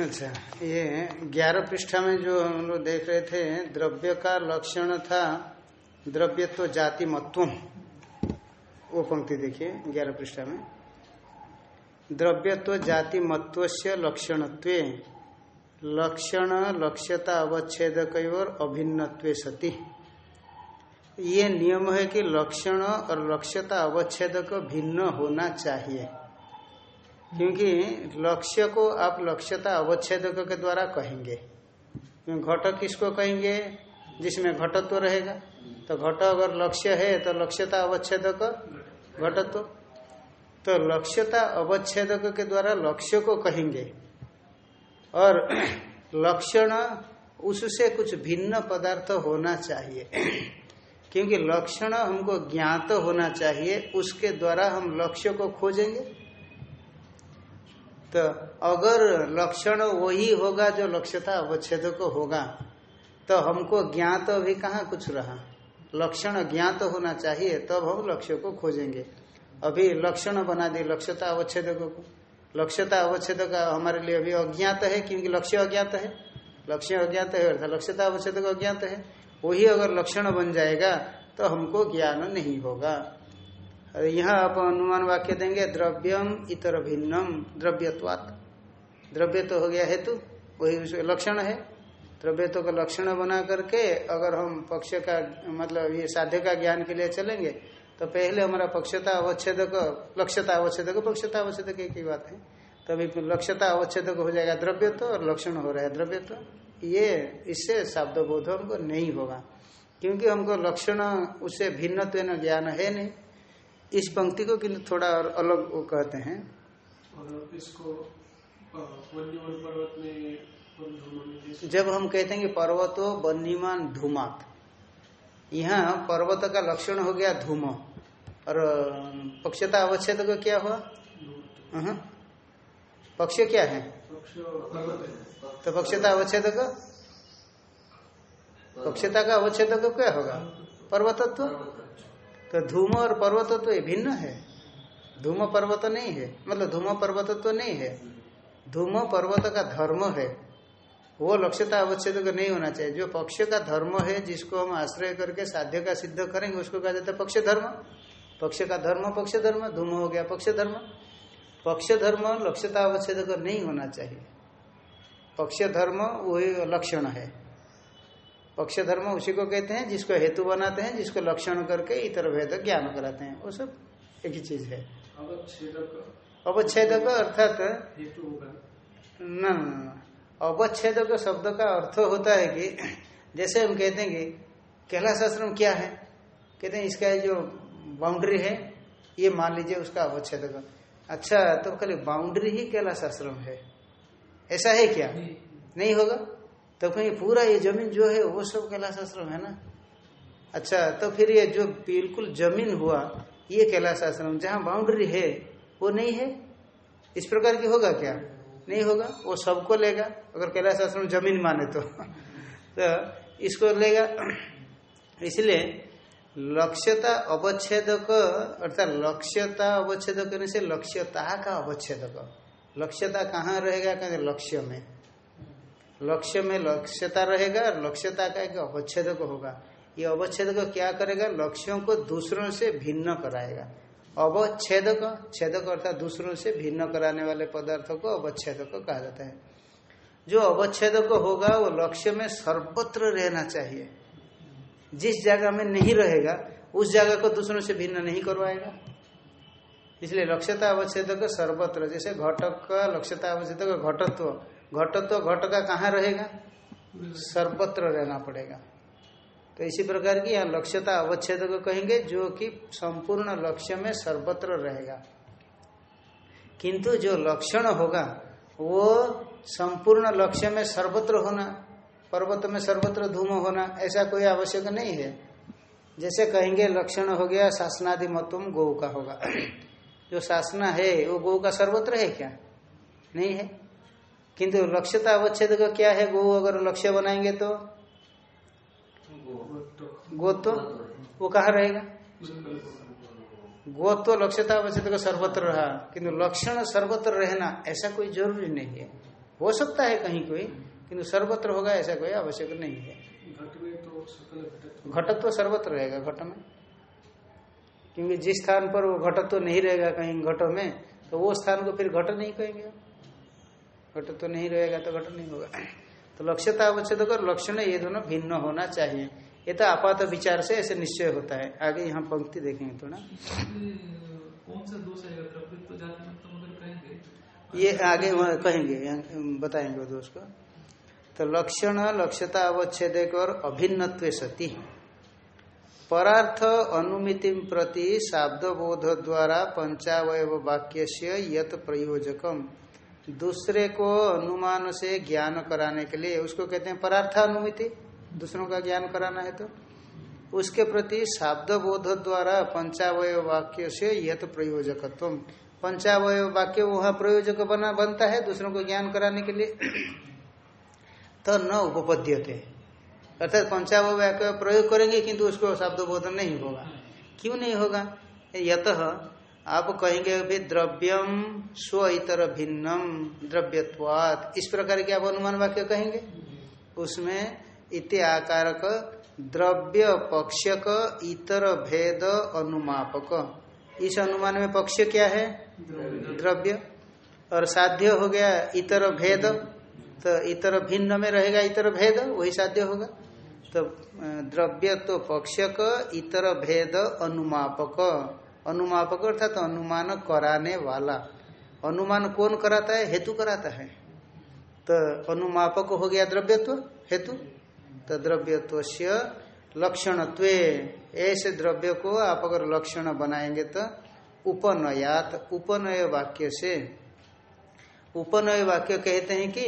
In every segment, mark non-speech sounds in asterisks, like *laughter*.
अच्छा ये ग्यारह पृष्ठा में जो हम लोग देख रहे थे, द्रव्य का लक्षण था द्रव्य तो जाति मत्व वो पंक्ति देखिए, ग्यारह पृष्ठा में। द्रव्य तो जाति मत्व से लक्षणत्व। लक्षण, लक्ष्यता अवच्छेद और अभिन्न सती। ये नियम है कि लक्षण और लक्ष्यता अवच्छेद भिन्न होना चाहिए। क्योंकि लक्ष्य को आप लक्ष्यता अवच्छेद के द्वारा कहेंगे। घट किसको कहेंगे? जिसमें घटत्व रहेगा। तो घट अगर लक्ष्य है तो लक्ष्यता अवच्छेद घटत्व। तो लक्ष्यता अवच्छेद के द्वारा लक्ष्य को कहेंगे। और लक्षण उससे कुछ भिन्न पदार्थ होना चाहिए। क्योंकि लक्षण हमको ज्ञात होना चाहिए, उसके द्वारा हम लक्ष्य को खोजेंगे। तो अगर लक्षण वही होगा जो लक्ष्यता अवच्छेद को होगा तो हमको ज्ञात तो अभी कहाँ कुछ रहा? लक्षण ज्ञात तो होना चाहिए, तब तो हम लक्ष्य को खोजेंगे। अभी लक्षण बना दी लक्ष्यता अवच्छेद को। लक्ष्यता अवच्छेद का हमारे लिए अभी अज्ञात है, क्योंकि लक्ष्य अज्ञात है। लक्ष्य अज्ञात है, अर्थात लक्ष्यता अवच्छेद अज्ञात है। वही अगर लक्षण बन जाएगा तो हमको ज्ञान नहीं होगा। यहाँ आप अनुमान वाक्य देंगे, द्रव्यम इतर भिन्नम द्रव्यत्वात। द्रव्य तो हो गया हेतु, वही उसके लक्षण है। द्रव्य तो का लक्षण बना करके अगर हम पक्ष का मतलब ये साध्य का ज्ञान के लिए चलेंगे तो पहले हमारा पक्षता अवच्छेद लक्ष्यता अवच्छेद पक्षता अवच्छेद एक ही बात है। तभी लक्ष्यता अवच्छेद हो जाएगा द्रव्य तो और लक्षण हो रहा है द्रव्य तो ये, इससे शब्द बोध हमको नहीं होगा, क्योंकि हमको लक्षण, उससे भिन्न ज्ञान है नहीं। इस पंक्ति को किन्तु थोड़ा और अलग वो कहते हैं। इसको पर्वत में जब हम कहते हैं कि पर्वतो बन्नीमान धूमात। यहाँ पर्वत का लक्षण हो गया धूम। और पक्षता अवच्छेद का क्या हुआ? पक्ष क्या है? तो पक्षता अवच्छेद का? पक्षता का अवच्छेद क्या होगा? पर्वतत्व। तो धूम और पर्वत तो भिन्न है। धूम पर्वत नहीं है। मतलब धूम पर्वत तो नहीं है। धूम पर्वत का धर्म है। वो लक्ष्यता अवच्छेद नहीं होना चाहिए। जो पक्ष का धर्म है, जिसको हम आश्रय करके साध्य का सिद्ध करेंगे, उसको कहा जाता है पक्ष धर्म। पक्ष का धर्म, पक्ष धर्म, धूम हो गया पक्ष धर्म। पक्ष धर्म लक्ष्यता अवच्छेद नहीं होना चाहिए। पक्ष धर्म वही लक्षण है। पक्ष धर्म उसी को कहते हैं जिसको हेतु बनाते हैं जिसको लक्षण करके इतर भेद ज्ञान कराते हैं। वो सब एक ही चीज़ है। अवच्छेदक। अर्थात न अवच्छेदक शब्द का अर्थ होता है कि जैसे हम कहते हैं कि कैलाश आश्रम क्या है? कहते हैं इसका जो बाउंड्री है ये मान लीजिए उसका अवच्छेदक। अच्छा तो खाली बाउंड्री ही कैलाश आश्रम है। ऐसा है क्या? नहीं होगा? तो कहीं पूरा ये ज़मीन जो है, वो सब कैलाश आश्रम है ना? अच्छा तो फिर ये जो बिल्कुल ज़मीन हुआ, ये कैलाश आश्रम जहाँ बाउंड्री है, वो नहीं है? इस प्रकार की होगा क्या? नहीं होगा? वो सबको लेगा, अगर कैलाश आश्रम ज़मीन माने तो। *laughs* तो इसको लेगा, *clears throat* इसलिए लक्ष्यता अवच्छेदक, अर्थात लक्ष्यता अवच्छेद करने से लक्ष्यता का अवच्छेदक। लक्ष्यता कहाँ रहेगा? कहते लक्ष्य में। लक्ष्य में लक्ष्यता रहेगा और लक्ष्यता का एक अवच्छेद होगा। ये अवच्छेद क्या करेगा? लक्ष्यों को दूसरों से भिन्न कराएगा। अवच्छेदक, छेदक अर्थात दूसरों से भिन्न कराने वाले पदार्थों को अवच्छेदक कहा जाता है। जो अवच्छेदक होगा, वो लक्ष्य में सर्वत्र रहना चाहिए। जिस जगह में नहीं रहेगा, उस जगह को दूसरों से भिन्न नहीं करवाएगा। इसलिए लक्ष्यता अवच्छेदक सर्वत्र, जैसे घटक का लक्ष्यता अवच्छेदक घटत्व। घट तो घट का कहाँ रहेगा? सर्वत्र रहना पड़ेगा। तो इसी प्रकार की यहाँ लक्ष्यता अवच्छेद को कहेंगे, जो कि संपूर्ण लक्ष्य में सर्वत्र रहेगा। किंतु जो लक्षण होगा, वो संपूर्ण लक्ष्य में सर्वत्र होना, पर्वत में सर्वत्र धूम होना, ऐसा कोई आवश्यक नहीं है। जैसे कहेंगे, लक्षण हो गया शासनादि मतुम गौ का होगा। *clears throat* जो शासना है, वो गौ का सर्वत्र है क्या? नहीं है। किंतु लक्ष्यता अवच्छेद का क्या है? गो अगर लक्ष्य बनाएँगे तो? गो तो वो कहाँ रहेगा? गो तो लक्ष्यता अवच्छेद का सर्वत्र रहा। किंतु लक्षण सर्वत्र रहना ऐसा कोई ज़रूरी नहीं है। हो सकता है कहीं कोई, किंतु सर्वत्र होगा ऐसा कोई आवश्यक नहीं है। घटत्व तो सर्वत्र रहेगा घट में। क्योंकि जिस स्थान पर वो घटत्व तो नहीं रहेगा कहीं घटो में तो वो स्थान को फिर घट नहीं कहेंगे। घटत्व तो नहीं रहेगा तो घट नहीं होगा। तो लक्ष्यता अवच्छेद और लक्षण ये दोनों भिन्न होना चाहिए। ये तो आपात विचार से ऐसे निश्चय होता है। आगे यहाँ पंक्ति देखेंगे थोड़ा। ये आगे कहेंगे, बताएँगे दोष को। तो लक्षण लक्ष्यता अवच्छेद और अभिन्नत्व सती। परार्थ अनुमिति प्रति शाब्दबोध द्वारा पंचावय वाक्य से यत प्रयोजकम। दूसरे को अनुमान से ज्ञान कराने के लिए, उसको कहते हैं परार्थ अनुमिति दूसरों का ज्ञान कराना है तो। उसके प्रति शाब्द बोध द्वारा पंचावय वाक्य से यत प्रयोजकत्व पंचावय वाक्य वहाँ प्रयोजक बना, बनता है दूसरों को ज्ञान कराने के लिए। *clears throat* तो न उपपद्यते। अर्थात पंचावय वाक्य प्रयोग करेंगे, किंतु उसको शब्द बोध नहीं होगा। क्यों नहीं होगा? यत आप कहेंगे अभी द्रव्यम स्व इतर भिन्नम, द्रव्यत्वात। इस प्रकार के आप अनुमान वाक्य कहेंगे? उसमें इति आकारक, द्रव्य पक्षक, इतर भेद अनुमापक। इस अनुमान में पक्ष क्या है? द्रव्य। और साध्य हो गया इतर भेद तो इतर भिन्न में रहेगा इतर भेद, वही साध्य होगा। तो द्रव्य तो पक्षक, इतर भेद अनुमापक। अनुमापक अर्थात तो अनुमान कराने वाला। अनुमान कौन कराता है? हेतु कराता है। तो अनुमापक हो गया द्रव्यत्व, हेतु। तो द्रव्यत्व से ऐसे द्रव्य को आप अगर लक्षण बनाएँगे तो उपनयात, उपनय वाक्य से। उपनय वाक्य कहते हैं कि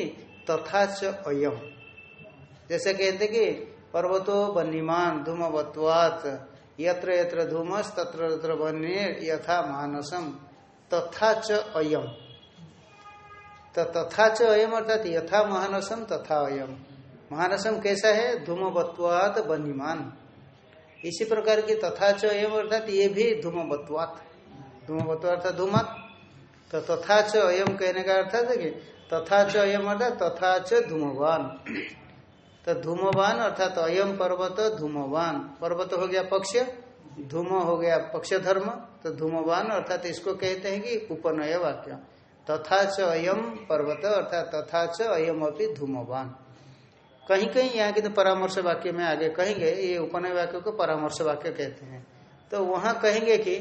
तथा च अयम। जैसे कहते कि पर्वतो बनीमान धूमवत्वात। यत्र यत्र धूमस, तत्र तत्र बन्य यथा मानसम, तथा च अयम। तथा च अयम अर्थात यथा महानसम तथा अयम। महानसम कैसा है? धूमवत्वात बनीमान इसी प्रकार की तथा च अयम अर्थात ये भी धूमवत्वात। धूमवत्वा अर्थात धूमत। तो तथा च अयम कहने का अर्थ है कि तथा च अयम अर्थात तथा च धूमवान। तो धूमवान अर्थात तो अयम पर्वत धूमवान। पर्वत हो गया पक्ष, धूम हो गया पक्ष धर्म तो धूमवान अर्थात इसको कहते हैं कि उपनय वाक्य। तथा च अयम पर्वत अर्थात तथा च अयम अपनी धूमवान। कहीं कहीं यहाँ की तो परामर्श वाक्य में आगे कहेंगे, ये उपनय वाक्य को परामर्श वाक्य कहते हैं। तो वहाँ कहेंगे कि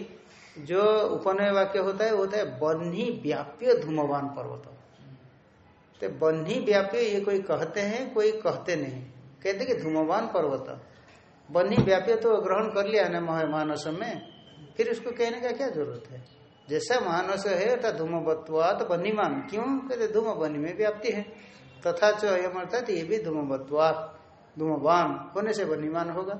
जो उपनय वाक्य होता है, वो होता है बन्ही व्याप्य धूमवान पर्वत। तो बन्ही व्याप्य ये कोई कहते हैं, कोई कहते नहीं। कहते कि धूमवान पर्वत। बन्ही व्याप्य तो ग्रहण कर लिया ना मानस में, फिर उसको कहने का क्या ज़रूरत है? जैसा मानस है अर्थात धूमवत्वात बन्हीमान क्यों? कहते धूम बन्ही में व्याप्ति है। तथा च अयम अर्थात ये भी धूमवत्वात धूमवान होने से बन्हीमान होगा।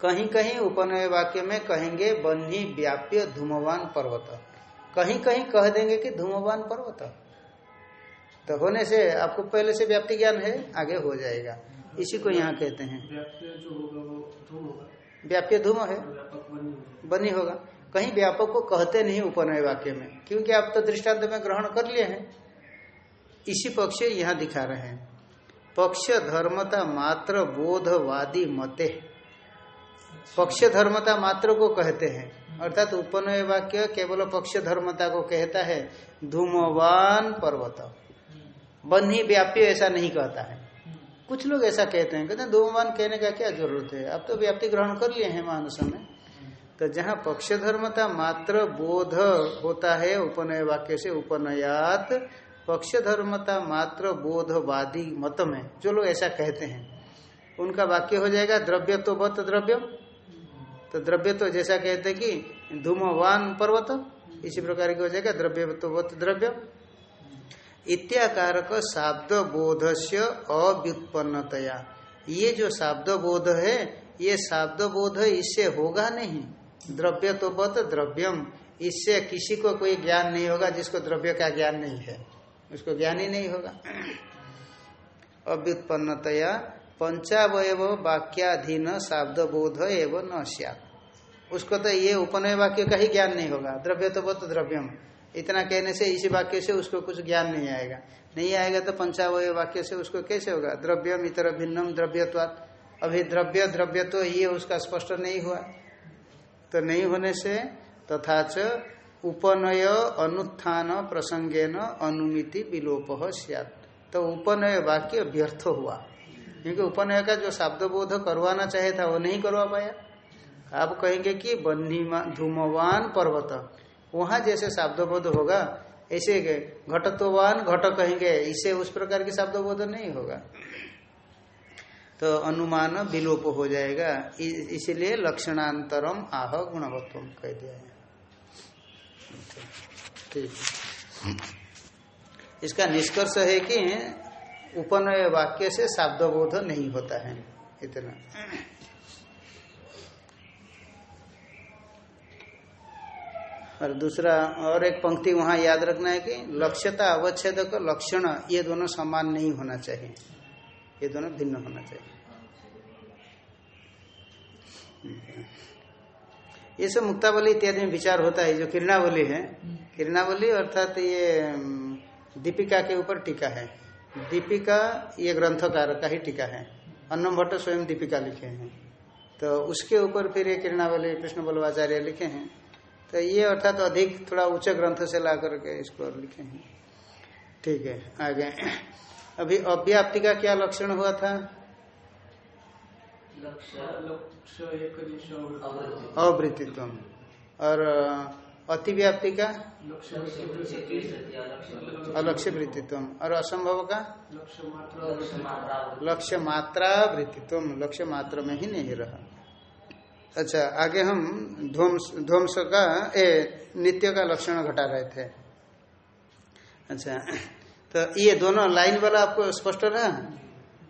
कहीं कहीं उपनय वाक्य में कहेंगे बन्ही व्याप्य धूमवान पर्वत। कहीं कहीं कह देंगे कि धूमवान पर्वत। तो होने से आपको पहले से व्याप्ति ज्ञान है आगे हो जाएगा। इसी को यहाँ कहते हैं। व्याप्य धूम होगा व्याप्य धूम है। बनी होगा। बनी होगा। कहीं व्यापक को कहते नहीं उपनय वाक्य में क्योंकि आप तो दृष्टांत में ग्रहण कर लिए हैं। इसी पक्ष यहाँ दिखा रहे हैं। पक्ष धर्मता मात्र बोधवादी मते। पक्ष धर्मता मात्र को कहते हैं। अर्थात उपनय वाक्य केवल पक्ष धर्मता को कहता है। धूमवान पर्वत। बन्ही व्याप्य ऐसा नहीं कहता है। कुछ लोग ऐसा कहते हैं कहते हैं दो धूमवान कहने का क्या ज़रूरत है? अब तो व्याप्ति ग्रहण कर लिए हैं मानस में तो जहाँ पक्ष धर्मता मात्र बोध होता है, उपनय वाक्य से उपनयात पक्ष धर्मता मात्र बोधवादी मत में, जो लोग ऐसा कहते हैं, उनका वाक्य हो जाएगा, द्रव्य तो बत द्रव्य तो द्रव्य तो जैसा कहते हैं कि धूमवान पर्वत, इसी प्रकार की हो जाएगा, द्रव्य तो बत द्रव्य इत्याकारक शाब्द बोध से अव्युत्पन्नतया। ये जो शाब्द बोध है, ये शाब्द बोध इससे होगा नहीं। द्रव्य तो बत द्रव्यम। इससे किसी को कोई ज्ञान नहीं होगा, जिसको द्रव्य का ज्ञान नहीं है। उसको ज्ञान ही नहीं होगा। अव्युत्पन्नतया पंचावय वाक्याधीन शाब्द बोध एवं न उसको तो ये उपनय वाक्य का ही ज्ञान नहीं होगा। द्रव्य तो बत द्रव्यम। इतना कहने से, इसी वाक्य से उसको कुछ ज्ञान नहीं आएगा। नहीं आएगा तो पंचावय वाक्य से उसको कैसे होगा? द्रव्य इतर भिन्नम द्रव्यत्वात। अभी द्रव्य द्रव्य तो ये उसका स्पष्ट नहीं हुआ। तो नहीं होने से तथा च उपनय अनुत्थान प्रसंगेन अनुमिति विलोप सियात। तो उपनय वाक्य व्यर्थ हुआ। क्योंकि उपनय का जो शब्द बोध करवाना चाहे था, वो नहीं करवा पाया। आप कहेंगे कि बन्हीमा, धूमवान पर्वत। वहाँ जैसे शब्द बोध होगा, ऐसे घटत्वान घट कहेंगे, इससे उस प्रकार की शब्द बोध नहीं होगा। तो अनुमान विलोप हो जाएगा इसीलिए लक्षणांतरम आह गुणवत्व कह दिया है। इसका निष्कर्ष है कि उपनय वाक्य से शब्द बोध नहीं होता है, इतना। और दूसरा और एक पंक्ति वहाँ याद रखना है कि लक्ष्यता, अवच्छेद का लक्षण, ये दोनों समान नहीं होना चाहिए। ये दोनों भिन्न होना चाहिए। ये सब मुक्तावली इत्यादि में विचार होता है, जो किरणावली है। किरणावली अर्थात ये दीपिका के ऊपर टीका है। दीपिका ये ग्रंथकार का ही टीका है। अन्नम भट्ट स्वयं दीपिका लिखे हैं। तो उसके ऊपर फिर ये किरणावली, कृष्ण बल्लवाचार्य लिखे हैं। तो ये अर्थात तो अधिक थोड़ा उच्च ग्रंथ से ला करके इसको लिखे हैं। ठीक है आगे। अभी अव्याप्ति का क्या लक्षण हुआ था? अवृत्तित्व और अतिव्याप्ति का? अलक्ष्य वृत्तित्व और असंभव का? लक्ष्य मात्रा। वृत्तित्व लक्ष्य मात्र में ही नहीं रहा। अच्छा आगे हम ध्वंस ध्वंस का ए नित्य का लक्षण घटा रहे थे। अच्छा तो ये दोनों लाइन वाला आपको स्पष्ट रहा?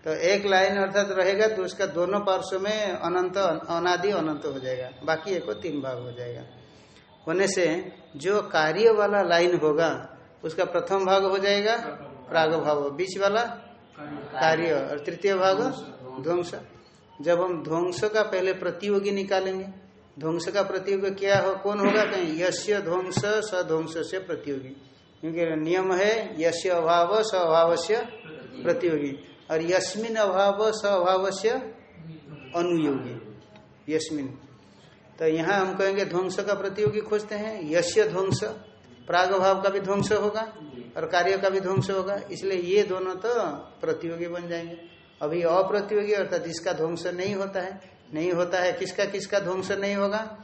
तो एक लाइन अर्थात रहेगा तो उसका दोनों पार्श्व में अनंत अनादि अनंत हो जाएगा। बाकी एक तीन भाग हो जाएगा। होने से जो कार्य वाला लाइन होगा उसका प्रथम भाग हो जाएगा प्राग भाव बीच वाला? कार्य। और तृतीय भाग? ध्वंस। जब हम ध्वंस का पहले प्रतियोगी निकालेंगे, ध्वंस का प्रतियोगी क्या हो, कौन होगा कहीं? यश्य ध्वंस स ध्वंस से प्रतियोगी। क्योंकि नियम है यश्य अभाव स अभाव से प्रतियोगी। और यस्मिन अभाव स अभाव से अनुयोगी। यस्मिन। तो यहाँ हम कहेंगे ध्वंस का प्रतियोगी खोजते हैं। यश्य ध्वंस प्राग भाव का भी ध्वंस होगा और कार्य का भी ध्वंस होगा। इसलिए ये दोनों तो प्रतियोगी बन जाएँगे। अभी अप्रतियोगी, अर्थात जिसका ध्वंस नहीं होता है, नहीं होता है, किसका किसका ध्वंस नहीं होगा?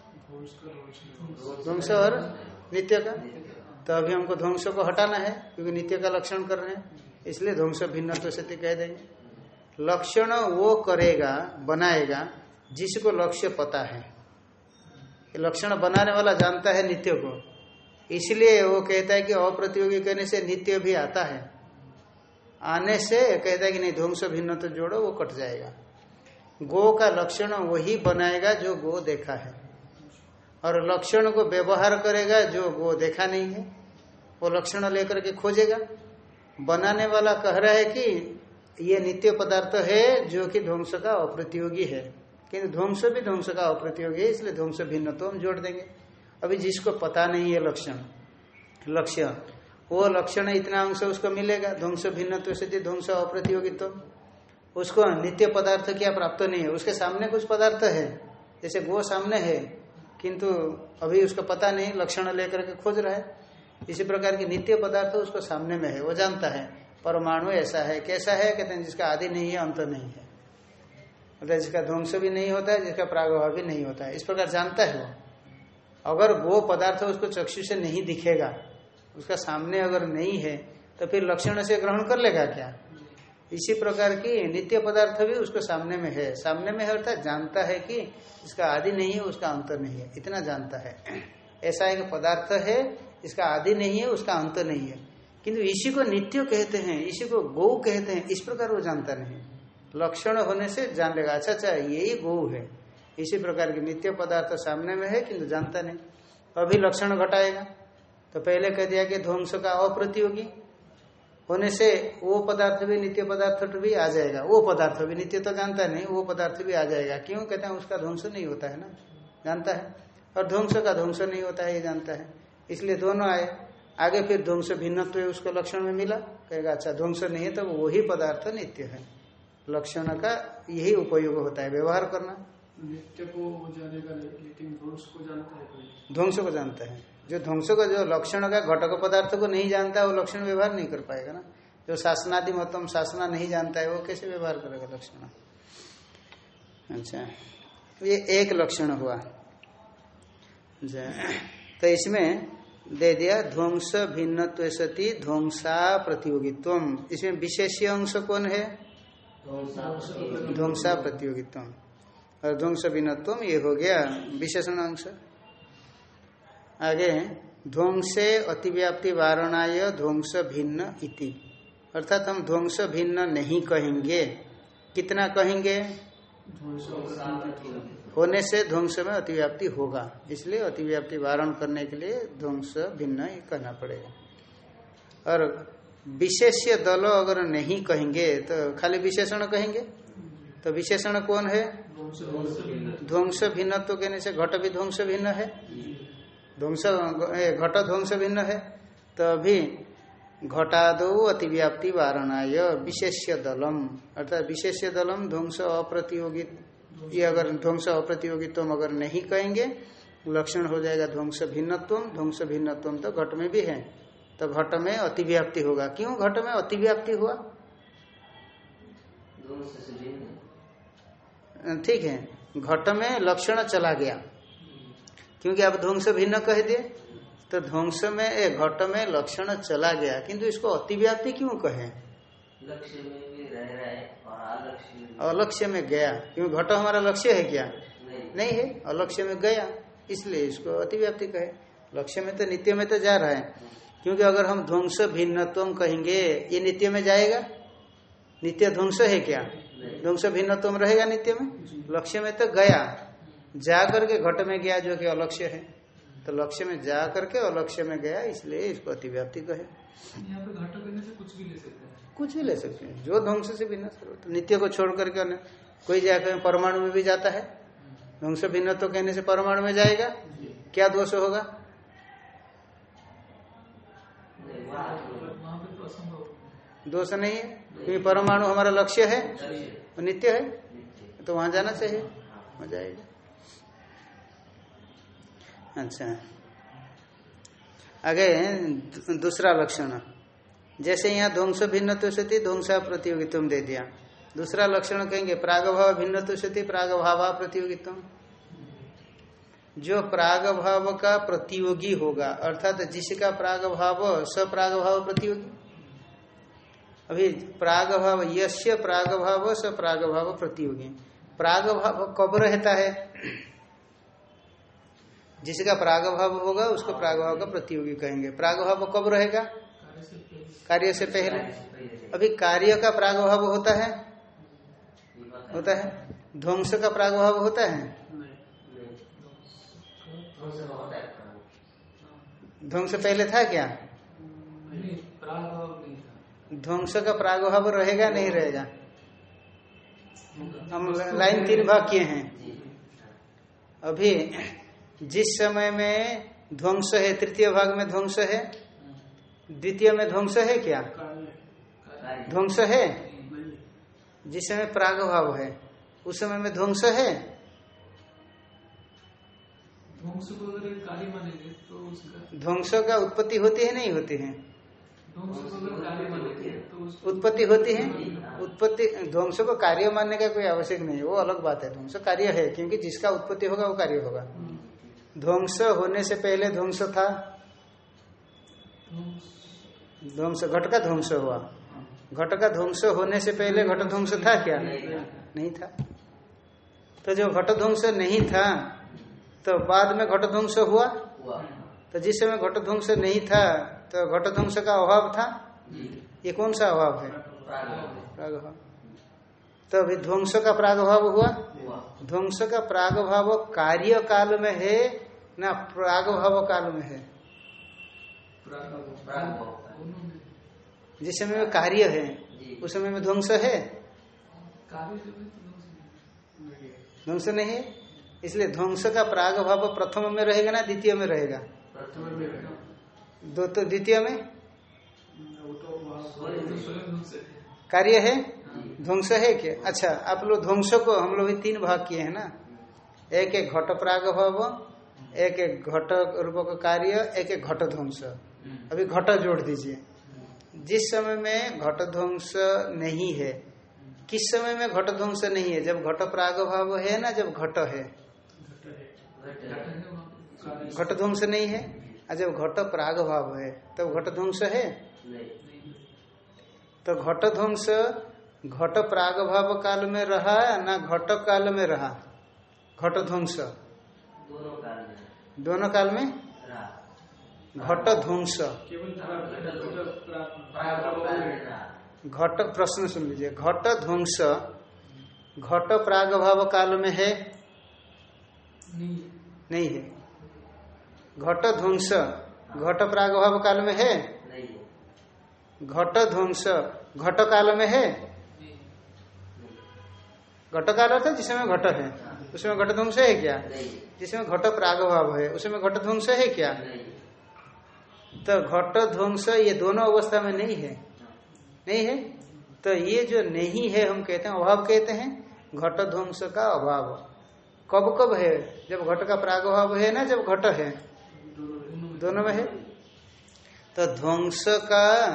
ध्वंस और नित्य का? तो अभी हमको ध्वंस को हटाना है, क्योंकि नित्य का लक्षण कर रहे हैं, इसलिए ध्वंस भिन्न तो सत्य कह देंगे। लक्षण वो करेगा, बनाएगा, जिसको लक्ष्य पता है। लक्षण बनाने वाला जानता है नित्य को। इसलिए वो कहता है कि अप्रतियोगी कहने से नित्य भी आता है। आने से कहता है कि नहीं, ध्वंस भिन्न तो जोड़ो, वो कट जाएगा। गो का लक्षण वही बनाएगा जो गो देखा है। और लक्षण को व्यवहार करेगा जो गो देखा नहीं है, वो लक्षण लेकर के खोजेगा। बनाने वाला कह रहा है कि ये नित्य पदार्थ है जो कि ध्वंस का अप्रतियोगी है। किंतु ध्वंस भी ध्वंस का अप्रतियोगी है, इसलिए ध्वंस भिन्न तो हम जोड़ देंगे। अभी जिसको पता नहीं है लक्षण, लक्ष्य वो लक्षण इतना अंश उसको मिलेगा। ध्वंस भिन्न तो ध्वंस अप्रतियोगित्व। उसको नित्य पदार्थ क्या प्राप्त नहीं है? उसके सामने कुछ पदार्थ है। जैसे गो सामने है, किंतु अभी उसको पता नहीं, लक्षण लेकर के खोज रहा है। इसी प्रकार की नित्य पदार्थ उसको सामने में है, वो जानता है। परमाणु ऐसा है, कैसा है, कहते हैं जिसका आदि नहीं है, अंत नहीं है। मतलब जिसका ध्वंस भी नहीं होता है, जिसका प्रागभाव भी नहीं होता है। इस प्रकार जानता है वो। अगर वो पदार्थ उसको चक्षु से नहीं दिखेगा उसका सामने अगर नहीं है तो फिर लक्षण से ग्रहण कर लेगा क्या? इसी प्रकार की नित्य पदार्थ भी उसको सामने में है। सामने में है अर्थात जानता है कि इसका आदि नहीं है, उसका अंत नहीं है। इतना जानता है। ऐसा एक पदार्थ है, इसका आदि नहीं है, उसका अंत नहीं है। किंतु इसी को नित्य कहते हैं, इसी को गौ कहते हैं, इस प्रकार वो जानता नहीं लक्षण होने से जान लेगा अच्छा अच्छा यही गौ है। इसी प्रकार के नित्य पदार्थ सामने में है, किंतु जानता नहीं। अभी लक्षण घटाएगा। तो पहले कह दिया कि ध्वंस का अप्रतियोगी। होने से वो पदार्थ भी नित्य पदार्थ भी आ जाएगा। वो पदार्थ भी नित्य तो जानता नहीं वो पदार्थ भी आ जाएगा। क्यों? कहते हैं उसका ध्वंस नहीं होता है ना? जानता है। और ध्वंस का ध्वंस नहीं होता है ये जानता है। इसलिए दोनों आए। आगे फिर ध्वंस भिन्नत्व उसको लक्षण में मिला। कहेगा अच्छा ध्वंस नहीं है तो वही पदार्थ नित्य है। लक्षण का यही उपयोग होता है व्यवहार करना। नित्य को जानेगा लेकिन ध्वंस को जानता है ध्वंस को जानता है। जो ध्वंस का, जो लक्षण का घटक पदार्थ को नहीं जानता वो लक्षण व्यवहार नहीं कर पाएगा ना। जो शासनादि मतम शासना नहीं जानता है, वो कैसे व्यवहार करेगा लक्षण? अच्छा ये एक लक्षण हुआ। अच्छा तो इसमें दे दिया, ध्वंस भिन्न सती ध्वंसा प्रतियोगित्व इसमें विशेष अंश कौन है? ध्वंसा प्रतियोगित्व और ध्वंस भिन्नत्व ये हो गया विशेषण अंश। आगे ध्वंसे अतिव्याप्ति वारणाय ध्वंस भिन्न इति। अर्थात हम ध्वंस भिन्न नहीं कहेंगे। कितना कहेंगे? होने से ध्वंस में अतिव्याप्ति होगा। इसलिए अतिव्याप्ति वारण करने के लिए ध्वंस भिन्न ही कहना पड़ेगा। और विशेष्य दल अगर नहीं कहेंगे तो खाली विशेषण कहेंगे? तो विशेषण कौन है? ध्वंस भिन्न तो कहने से घट भी ध्वंस भिन्न है। ध्वंस घट ध्वंस भिन्न है। तो अभी घटादो अतिव्याप्ति वारणाय विशेष्य दलम अर्थात विशेष्य दलम ध्वंस अप्रतियोगित ये अगर ध्वंस अप्रतियोगित्व अगर नहीं कहेंगे लक्षण हो जाएगा ध्वंस भिन्नत्व ध्वंस भिन्नत्व तो घट में भी है। तो घट में अतिव्याप्ति होगा। क्यों घट में अतिव्याप्ति हुआ? ठीक है। घट में लक्षण चला गया। क्योंकि आप ध्वंस भिन्न कह दिए। तो ध्वंस में घट में लक्षण चला गया। किंतु इसको अतिव्याप्ति क्यों कहे? लक्ष्य में भी रह रहा है और अलक्ष्य में अलक्ष्य में गया। क्योंकि घट हमारा लक्ष्य है क्या? नहीं। नहीं है। अलक्ष्य में गया। इसलिए इसको अतिव्याप्ति कहे। लक्ष्य में तो नित्य में तो जा रहा है। क्योंकि अगर हम ध्वंस भिन्नत्व कहेंगे ये नित्य में जाएगा? नित्य ध्वंस है क्या? ध्वंस भिन्नत्व रहेगा नित्य में? लक्ष्य में तो गया। जा करके घट में गया जो कि अलक्ष्य है। तो लक्ष्य में जा करके अलक्ष्य में गया इसलिए इसको अतिव्याप्ति कहे। यहाँ पे घट करने से कुछ भी ले सकते हैं। कुछ भी ले सकते हैं। जो ध्वंस से भिन्न सर्वत्र नित्य को छोड़ करके अन्य कोई जाकर परमाणु में भी जाता है। ध्वंस भिन्न तो कहने से परमाणु में जाएगा। क्या दोष होगा? वहाँ तो वहाँ तो दोष नहीं है। क्योंकि परमाणु हमारा लक्ष्य है। नित्य है। तो वहाँ जाना चाहिए। हो जाएगा। अच्छा। आगे दूसरा लक्षण। जैसे यहाँ ध्वंस भिन्न तो सती, ध्वंसा प्रतियोगित्व दे दिया। दूसरा लक्षण कहेंगे, प्रागभाव भिन्न तो सती, प्रागभावा प्रतियोगित्व जो प्रागभाव का प्रतियोगी होगा, अर्थात जिसका प्रागभाव, सप्रागभाव प्रतियोगी। अभी प्रागभाव यश्य प्रागभाव स प्रागभाव प्रतियोगी। प्रागभाव कब रहता है? जिसका प्रागभाव होगा उसको प्रागभाव का प्रतियोगी कहेंगे। प्रागभाव कब रहेगा? कार्य से पहले। अभी कार्य का प्रागभाव होता है? है। होता है। ध्वंस का प्रागभाव होता है? है ध्वंस पहले था क्या? नहीं प्रागभाव नहीं था ध्वंस का प्रागभाव रहेगा नहीं रहेगा? हम लाइन तीन भाग किए हैं। अभी जिस समय में ध्वंस है तृतीय भाग में ध्वंस है द्वितीय में ध्वंस है क्या? ध्वंस है। जिस समय प्राग भाव है उस समय में ध्वंस है। ध्वंस को तो ध्वंस का उत्पत्ति होती है नहीं होती है? तो उत्पत्ति होती है? उत्पत्ति ध्वंस को कार्य मानने का कोई आवश्यक नहीं है वो अलग बात है। ध्वंस कार्य है क्योंकि जिसका उत्पत्ति होगा वो कार्य होगा। ध्वंस होने से पहले ध्वंस था? ध्वंस घट का ध्वंस हुआ। घट का ध्वंस होने से पहले घट ध्वंस था क्या? नहीं था। तो जो घट ध्वंस नहीं था तो बाद में घट ध्वंस हुआ? तो जिस समय घट ध्वंस नहीं था तो घट ध्वंस का अभाव था? ये कौन सा अभाव है? प्रागभाव। तो अभी ध्वंस का प्रागभाव हुआ? हुआ। ध्वंस का प्रागभाव कार्य काल में है ना प्रागभाव काल में है। जिस समय में कार्य है उस समय में ध्वंस है? है ध्वंस नहीं। है इसलिए ध्वंस का प्रागभाव प्रथम में रहेगा ना द्वितीय में रहेगा? प्रथम में रहेगा। दो तो द्वितीय में? है कार्य है? ध्वंस है क्या? अच्छा आप लोग ध्वंस को हम लोग भी तीन भाग किए हैं ना। एक एक घट प्राग भाव एक एक घट रूप का कार्य एक एक घट ध्वंस। अभी घट जोड़ दीजिए। जिस समय में घट ध्वंस नहीं है किस समय में घट ध्वंस नहीं है? जब घट प्राग भाव है ना जब घट है। घट ध्वंस नहीं है? और जब घट प्राग भाव है तब घट ध्वंस है? तो घट ध्वंस घट प्राग भाव काल में रहा ना घट काल में रहा? घट ध्वंस। दोनों काल में। दोनों काल में? घट ध्वंस। घट प्रश्न सुन लीजिए। घट ध्वंस, घट प्राग भाव काल में है? नहीं नहीं है। घट ध्वंस, घट प्राग भाव काल में है? घट ध्वंस, घट काल में है? घट काल अर्थात जिसमें घट है। उसमें घट ध्वंस है क्या? जिसमें घट प्राग भाव है उसमें घट ध्वंस है क्या? तो घट ध्वंस ये दोनों अवस्था में नहीं है। नहीं है? तो ये जो नहीं है हम कहते हैं अभाव कहते हैं घट ध्वंस का अभाव। कब कब है? जब घट का प्रागभाव है ना जब घट है? दोनों में है। तो ध्वंस का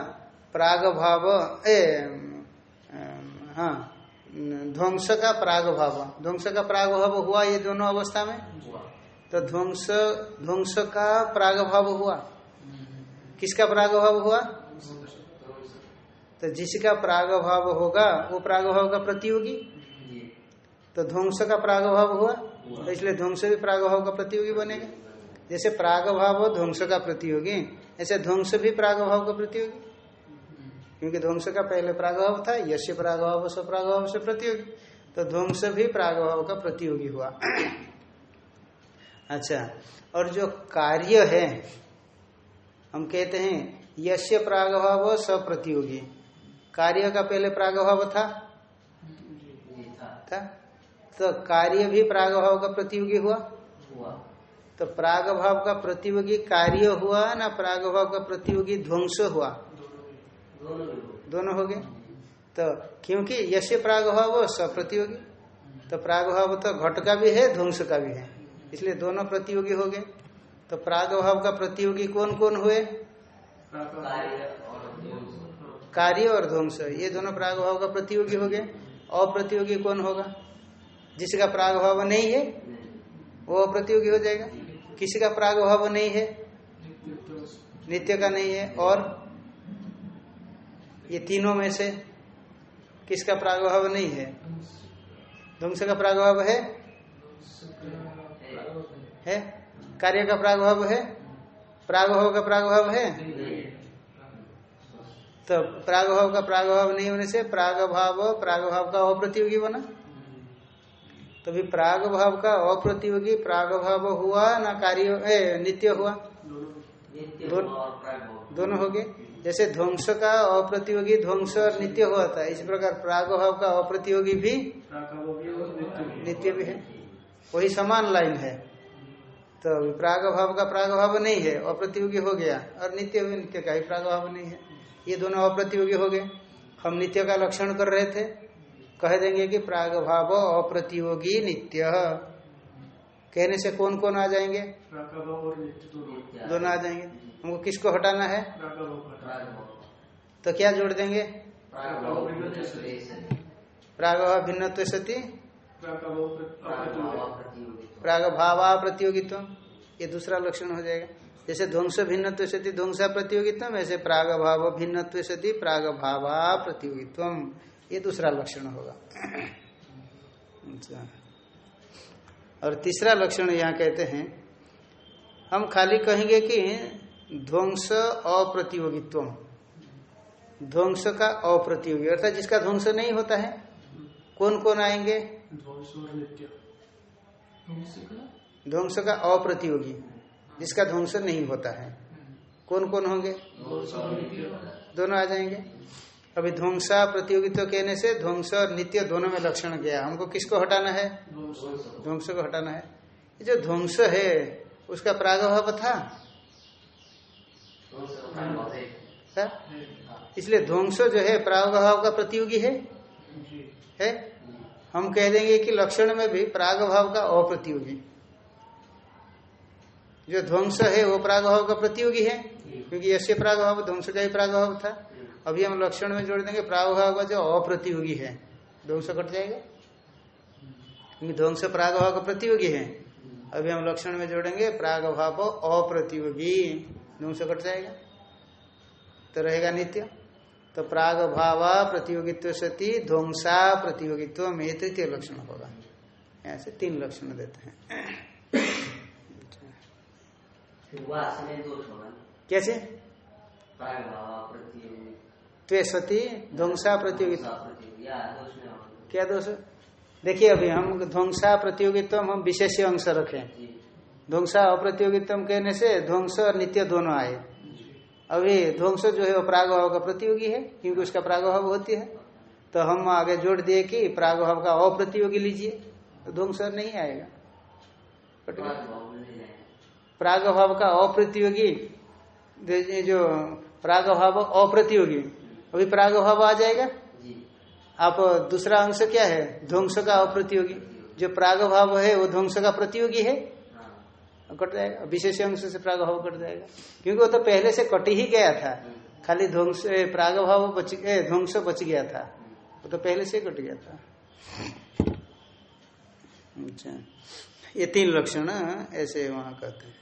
प्रागभाव ए अम, हाँ। ध्वंस का प्रागभाव। ध्वंस का प्रागभाव हुआ ये दोनों अवस्था में? तो ध्वंस ध्वंस का प्रागभाव हुआ। किसका प्रागभाव हुआ? तो जिसका प्रागभाव होगा वो प्रागभाव का प्रतियोगी? तो ध्वंस का प्रागभाव हुआ। तो इसलिए ध्वंस भी प्रागभाव का प्रतियोगी बनेगा। जैसे प्रागभाव ध्वंस का प्रतियोगी ऐसे ध्वंस भी प्रागभाव का प्रतियोगी। क्योंकि ध्वंस का पहले प्रागभाव था यश प्रागभाव स्व प्रागभाव से प्रतियोगी। तो ध्वंस भी प्रागभाव का प्रतियोगी हुआ। *clears throat* अच्छा और जो कार्य है हम कहते हैं यश प्रागभाव स प्रतियोगी कार्य का पहले प्रागभाव था था? था। तो कार्य भी प्रागभाव का प्रतियोगी हुआ? हुआ। तो प्रागभाव का प्रतियोगी कार्य हुआ ना प्रागभाव का प्रतियोगी ध्वंस हुआ? दोनों हो गए तो क्योंकि यश प्रागभाव स प्रतियोगी तो प्रागभाव तो घट का भी है ध्वंस का भी है। इसलिए दोनों प्रतियोगी हो गए। तो प्रागभाव का प्रतियोगी कौन कौन हुए? कार्य और ध्वंस। कार्य और ध्वंस। ये दोनों प्रागभाव का प्रतियोगी हो गए। अप्रतियोगी कौन होगा? जिसका प्रागभाव नहीं है वो अप्रतियोगी हो जाएगा। किसी का प्रागभाव नहीं है नित्य का नहीं है और ये तीनों में से किसका प्रागभाव नहीं है? ध्वंस का प्रागभाव है? है? कार्य का प्रागभाव है? प्रागभाव का प्रागभाव है? तो प्रागभाव का प्रागभाव नहीं होने से प्रागभाव प्रागभाव का अप्रतियोगी बना। तो भी प्रागभाव का अप्रतियोगी प्रागभाव हुआ ना कार्य नित्य हुआ? प्राग दोनों हो गए। जैसे ध्वंस का अप्रतियोगी ध्वंस और नित्य हुआ था इस प्रकार प्रागभाव का अप्रतियोगी भी नित्य भी है। वही समान लाइन है। तो प्रागभाव का प्रागभाव नहीं है अप्रतियोगी हो गया और नित्य भी नित्य का ही प्रागभाव नहीं है। ये दोनों अप्रतियोगी हो गए। हम नित्य का लक्षण कर रहे थे। कह देंगे कि प्रागभाव अप्रतियोगी नित्य। कहने से कौन कौन आ जाएँगे? दोनों आ जाएँगे। हमको किसको हटाना है? तो क्या जोड़ देंगे? प्राग भिन्न सती। प्राग भावा प्रतियोगित्व ये दूसरा लक्षण हो जाएगा। जैसे ध्वंस भिन्न सती ध्वंसा प्रतियोगित्व ऐसे प्राग भाव भिन्न सती प्राग भावा प्रतियोगित्व ये दूसरा लक्षण होगा। अच्छा। और तीसरा लक्षण यहाँ कहते हैं, हम खाली कहेंगे कि ध्वंस अप्रतियोगित्व ध्वंस का अप्रतियोगी अर्थात जिसका ध्वंस नहीं होता है कौन कौन आएँगे? ध्वंस और नित्य। ध्वंस का? अप्रतियोगी जिसका ध्वंस नहीं होता है कौन कौन होंगे दोनों आ जाएँगे। अभी ध्वंसा प्रतियोगित्व कहने से ध्वंस और नित्य दोनों में लक्षण गया। हमको किसको हटाना है? ध्वंस। ध्वंस को हटाना है। जो ध्वंस है उसका प्रागभाव था? है? है? इसलिए ध्वंस जो है, प्रागभाव का प्रतियोगी है? है? हम कह देंगे कि लक्षण में भी प्रागभाव का अप्रतियोगी। जो ध्वंस है, वो प्रागभाव का प्रतियोगी है? क्योंकि ऐसे प्रागभाव ध्वंस का ही प्रागभाव था। अभी हम लक्षण में जोड़ देंगे, प्रागभाव का जो अप्रतियोगी है। ध्वंस कट जाएगा? क्योंकि ध्वंस प्रागभाव का प्रतियोगी है। अभी हम लक्षण में जोड़ेंगे, प्रागभाव अप्रतियोगी। ध्वंस कट जाएगा। तो रहेगा नित्य। तो प्राग भाव प्रतियोगित्व सती ध्वंसा प्रतियोगित्व में तृतीय लक्षण होगा। यहाँ से तीन लक्षण देते हैं। कैसे? त्वे सती ध्वंसा प्रतियोगित्व। क्या दोष? देखिए अभी हम ध्वंसा प्रतियोगित्व हम विशेष अंश रखें। ध्वंसा अप्रतियोगित्व कहने से ध्वंस और नित्य दोनों आए। अभी ध्वंस जो है वो प्रागभाव का प्रतियोगी है क्योंकि उसका प्रागभाव होती है। तो हम आगे जोड़ दिए कि प्रागभाव का अप्रतियोगी लीजिए तो ध्वंस नहीं आएगा। प्रागभाव का अप्रतियोगी जो प्रागभाव अप्रतियोगी अभी प्रागभाव आ जाएगा? आप दूसरा अंश क्या है? ध्वंस का अप्रतियोगी। जो प्रागभाव है वो ध्वंस का प्रतियोगी हाँ। कट जाएगा विशेष अंश से प्रागभाव कट जाएगा। क्योंकि वो तो पहले से कट ही गया था। खाली ध्वंस ए, प्रागभाव बच ध्वंस बच गया था। वो तो पहले से कट गया था। अच्छा। ये तीन लक्षण ऐसे वहाँ कहते हैं।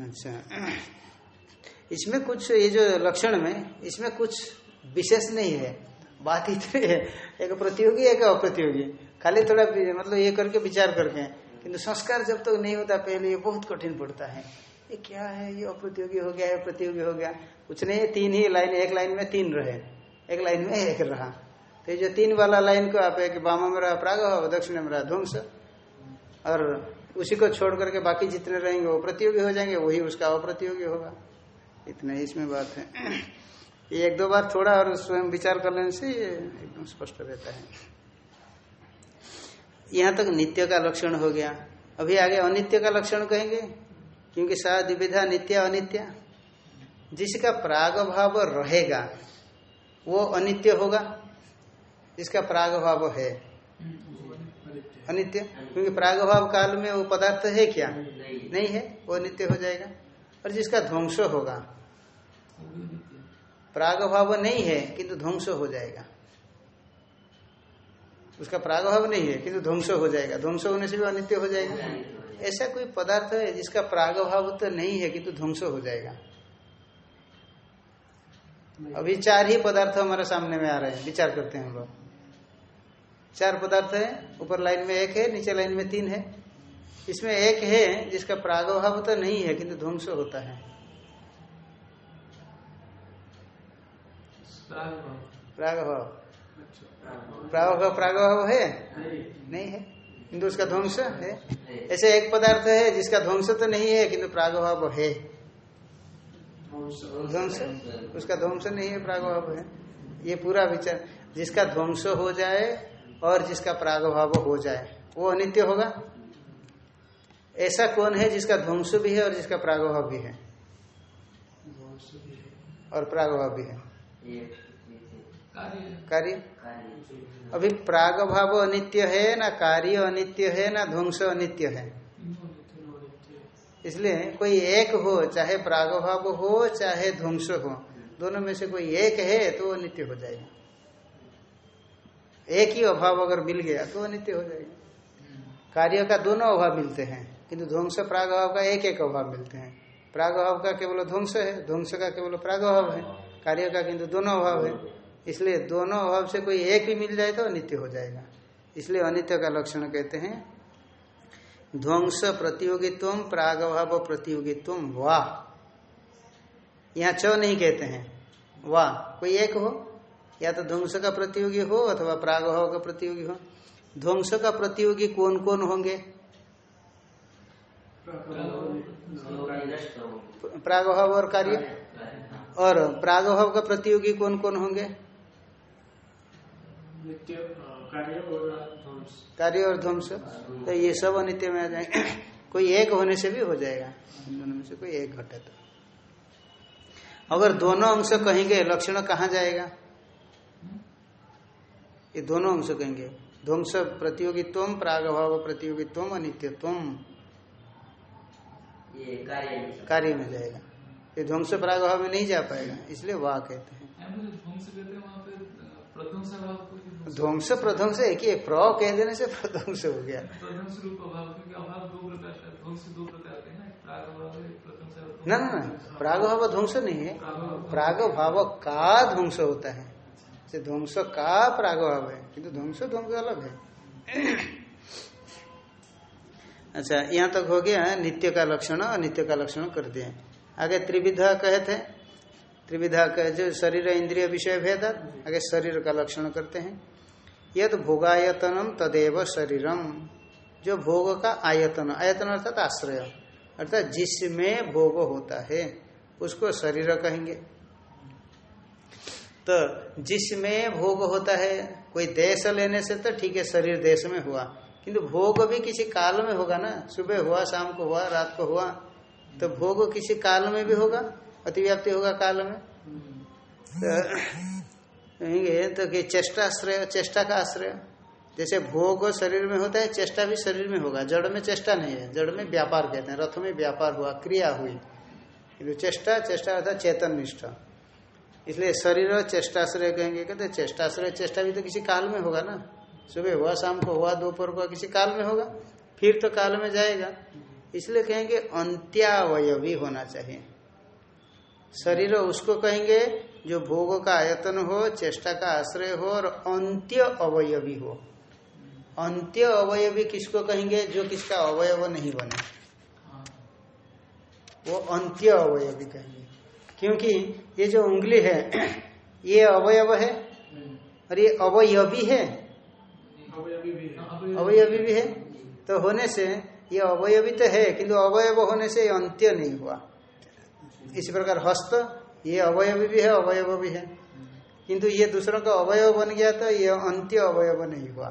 अच्छा। इसमें कुछ ये जो लक्षण में इसमें कुछ विशेष नहीं है। बात इतनी है एक प्रतियोगी एक अप्रतियोगी। खाली थोड़ा मतलब ये करके विचार करके किंतु संस्कार जब तक तो नहीं होता, पहले ये बहुत कठिन पड़ता है। ये क्या है? ये अप्रतियोगी हो गया है प्रतियोगी हो गया। कुछ नहीं, तीन ही लाइन, एक लाइन में तीन रहे। एक लाइन में एक रहा। तो जो तीन वाला लाइन को आप एक बामा में रहा, प्राग दक्षिण में रहा, ध्वंस। और उसी को छोड़ करके बाकी जितने रहेंगे, वो प्रतियोगी हो जाएँगे, वही उसका अप्रतियोगी होगा। इतना ही इसमें बात है। *clears throat* ये एक दो बार थोड़ा और स्वयं विचार कर लेने से ये एकदम स्पष्ट रहता है। यहाँ तक तो नित्य का लक्षण हो गया। अभी आगे अनित्य का लक्षण कहेंगे, क्योंकि सा द्विविधा नित्य अनित्य। जिसका प्राग भाव रहेगा, वो अनित्य होगा। जिसका प्राग भाव है। अनित्य? क्योंकि प्राग भाव काल में वो पदार्थ है क्या? नहीं है, वो नित्य हो जाएगा। और जिसका ध्वंस होगा वो भी नित्य है। प्रागभाव नहीं है, किंतु ध्वंस हो जाएगा। उसका प्रागभाव नहीं है किंतु ध्वंस हो जाएगा। ध्वंस होने से भी अनित्य हो जाएगा। ऐसा कोई पदार्थ है जिसका प्रागभाव तो नहीं है किंतु ध्वंस हो जाएगा। अभी चार ही पदार्थ हमारे सामने में आ रहे हैं। विचार करते हैं हम लोग। चार पदार्थ है। ऊपर लाइन में एक है नीचे लाइन में तीन है। इसमें एक है जिसका प्रागभाव तो नहीं है किंतु ध्वंस होता है। प्राग प्रागभाव। प्रागभाव प्रागभाव है? नहीं है। किंतु उसका ध्वंस है। ऐसे एक पदार्थ है जिसका ध्वंस तो नहीं है, किंतु प्रागभाव है। ध्वंस? उसका ध्वंस नहीं है प्रागभाव है। ये पूरा विचार, जिसका ध्वंस हो जाए और जिसका प्रागभाव हो जाए, वो अनित्य होगा? ऐसा कौन है जिसका ध्वंस भी है और जिसका प्रागभाव भी है? और प्रागभाव भी है। कार्य। अभी प्राग भाव अनित्य है, ना कार्य अनित्य है, ना ध्वंस अनित्य है। अनित्य इसलिए कोई एक हो, चाहे प्राग भाव हो, चाहे ध्वंस हो, दोनों में से कोई एक है तो वो नित्य हो जाएगा। एक ही अभाव अगर मिल गया तो वो नित्य हो जाएगा। कार्य का दोनों अभाव मिलते हैं, किंतु ध्वंस, प्रागभाव का एक एक अभाव मिलते हैं। प्राग भाव का केवल ध्वंस है, ध्वंस का केवल प्राग भाव है, कार्य का किंतु दोनों अभाव है। इसलिए दोनों अभाव से कोई एक भी मिल जाए तो अनित्य हो जाएगा। इसलिए अनित्य का लक्षण कहते हैं, ध्वंस प्रतियोगित्व प्रागभाव प्रतियोगित्व वाह यहाँ च नहीं कहते हैं वाह कोई एक हो, या तो ध्वंस का प्रतियोगी हो अथवा प्रागभाव का प्रतियोगी हो। ध्वंस का प्रतियोगी कौन कौन होंगे? प्रागभाव और कार्य? और प्रागभाव का प्रतियोगी कौन कौन होंगे? कार्य और ध्वंस। कार्य और ध्वंस तो ये सब अनित्य में आ जाएँगे *clears throat* कोई एक होने से भी हो जाएगा। इन दोनों में से कोई एक घटे तो। अगर दोनों अंश कहेंगे लक्षण कहाँ जाएगा? ये दोनों अंश कहेंगे। ध्वंस प्रतियोगित्व प्रागभाव प्रतियोगित्व अनित्यत्व कार्य में जाएगा। ये ध्वंस प्रागभाव में नहीं जा पाएगा इसलिए वाह कहते हैं। ध्वंस हैं प्रध्वंस ही एक ही। प्र कह देने से प्रध्वंस हो गया। ना प्राग। ना ना ना प्रागभाव ध्वंस नहीं है। प्राग भाव का ध्वंस होता है। से ध्वंस का प्रागभाव है किंतु ध्वंस ध्वंस अलग है। अच्छा यहाँ तक हो गया नित्य का लक्षण अनित्य का लक्षण कर दिए। आगे त्रिविधा कहे थे त्रिविधा कहे जो शरीर इंद्रिय विषय भेद आगे शरीर का लक्षण करते हैं। यद भोगायतनम तदेव शरीरम। जो भोग का आयतन आयतन अर्थात आश्रय। अर्थात जिसमें भोग होता है उसको शरीर कहेंगे। तो जिसमें भोग होता है कोई देश लेने से तो ठीक है शरीर देश में हुआ। किंतु भोग भी किसी काल में होगा ना? सुबह हुआ शाम को हुआ रात को हुआ। तो भोग किसी काल में भी होगा? अतिव्याप्ति होगा काल में? तो कहेंगे तो कि चेष्टाश्रय चेष्टा का आश्रय। जैसे भोग शरीर में होता है, चेष्टा भी शरीर में होगा। जड़ में चेष्टा नहीं है। जड़ में व्यापार कहते हैं। रथ में व्यापार हुआ, क्रिया हुई। किंतु चेष्टा चेष्टा अर्थात चेतन निष्ठ इसलिए शरीर और चेष्टाश्रय कहेंगे, कहते चेष्टाश्रय, चेष्टा भी तो किसी काल में होगा ना। सुबह हुआ, शाम को हुआ, दोपहर को किसी काल में होगा। फिर तो काल में जाएगा। इसलिए कहेंगे, अंत्यावयवी होना चाहिए। शरीर उसको कहेंगे जो भोग का आयतन हो, चेष्टा का आश्रय हो और अंत्य अवयवी हो। अंत्य अवयवी किसको कहेंगे? जो किसका अवयव नहीं बने। वो अंत्य अवयवी कहेंगे। क्योंकि ये जो उंगली है, ये अवयव है और ये अवयवी है। अवयवी भी है। तो होने से ये अवयवी तो है, किंतु अवयव होने से अंत्य नहीं हुआ। इसी प्रकार हस्त ये अवयव भी है, अवयव भी है। किंतु ये दूसरों का अवयव बन गया तो ये अंत्य अवयव नहीं हुआ।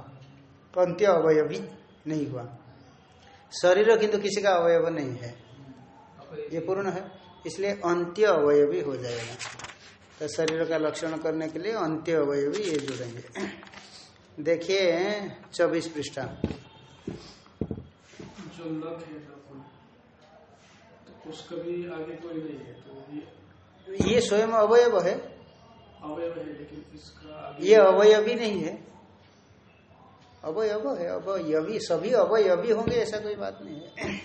अंत्य अवयवी नहीं हुआ। शरीर किंतु किसी का अवयव नहीं है। ये पूर्ण है, इसलिए अंत्य अवयवी हो जाएगा। तो शरीर का लक्षण करने के लिए अंत्य अवयवी ये जुड़ेंगे। देखिए, चौबीस पृष्ठा। जो नख है तो उसका भी आगे कोई नहीं है तो ये स्वयं अवयव है। अवयव है लेकिन इसका ये अवयवी नहीं है। अवयव है अवयवी सभी अवयवी होंगे ऐसा कोई बात नहीं है।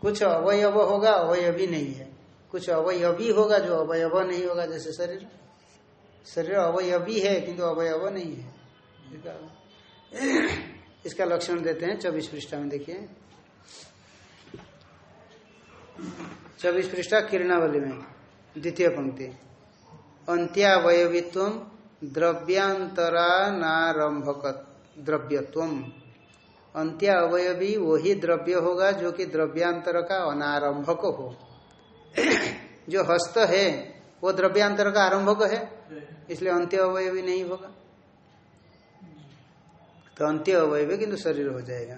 कुछ अवयव होगा अवयवी नहीं है। कुछ अवयवी होगा जो अवयव नहीं होगा जैसे शरीर। शरीर अवयवी है किंतु अवयव नहीं है। इसका- इसका लक्षण देते हैं चौबीस पृष्ठा में देखिए। चौबीस पृष्ठा किरणावली में। द्वितीय पंक्ति। अंत्यावयवित्व द्रव्यांतरा नारंभक द्रव्यत्व। अंत्या अवयवी वही द्रव्य होगा जो कि द्रव्यांतर का अनारंभक हो। *coughs* जो हस्त है, वो द्रव्यांतर का आरंभक है, इसलिए अंत्य अवयवी नहीं होगा। तो अंत्य अवयवी किंतु शरीर हो जाएगा।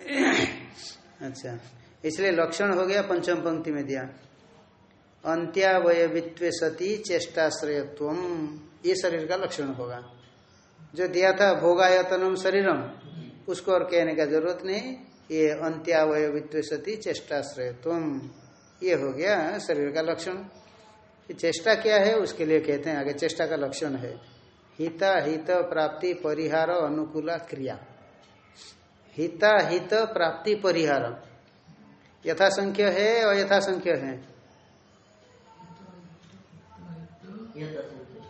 *coughs* अच्छा इसलिए लक्षण हो गया पंचम पंक्ति में दिया। अंत्यावयवित्व सती चेष्टाश्रयत्व ये शरीर का लक्षण होगा। जो दिया था भोगायतनम शरीरम, उसको और कहने का ज़रूरत नहीं। ये अंत्यावयवित्व सती चेष्टाश्रयत्व ये हो गया शरीर का लक्षण। चेष्टा क्या है, उसके लिए कहते हैं, आगे चेष्टा का लक्षण है। हिता हित प्राप्ति परिहार अनुकूला क्रिया। हिता हित प्राप्ति परिहार। यथासंख्य है और यथासंख्य है।